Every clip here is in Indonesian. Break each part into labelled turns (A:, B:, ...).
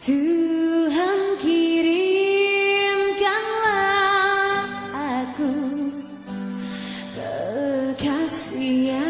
A: Tuhan kirimkanlah aku kekasih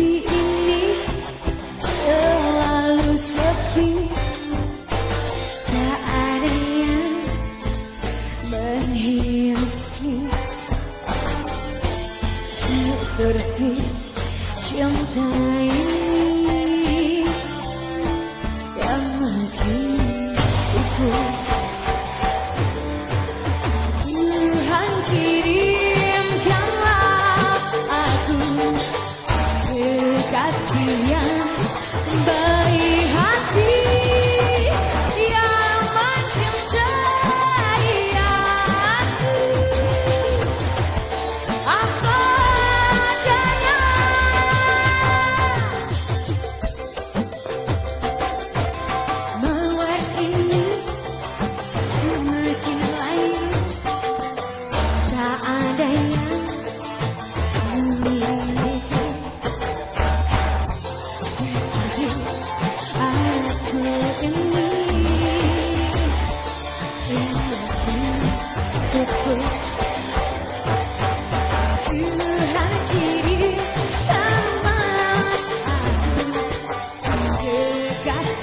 A: hati ini selalu sepi. Tak ada yang menghiasi. Seperti cinta ini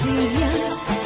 A: García.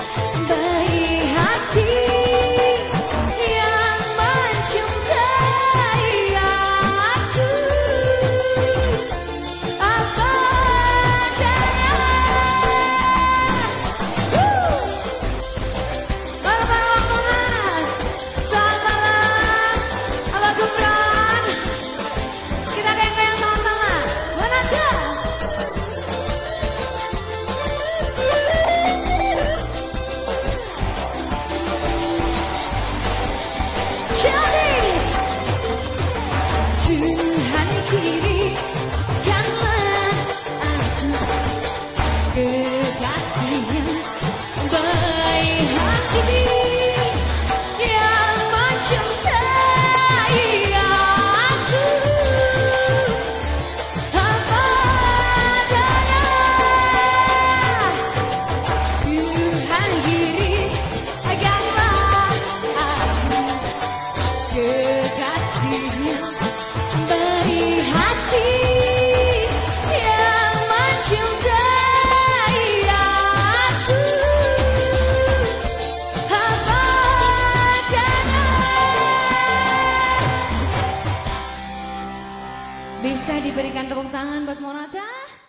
A: diberikan tepuk tangan buat Monata.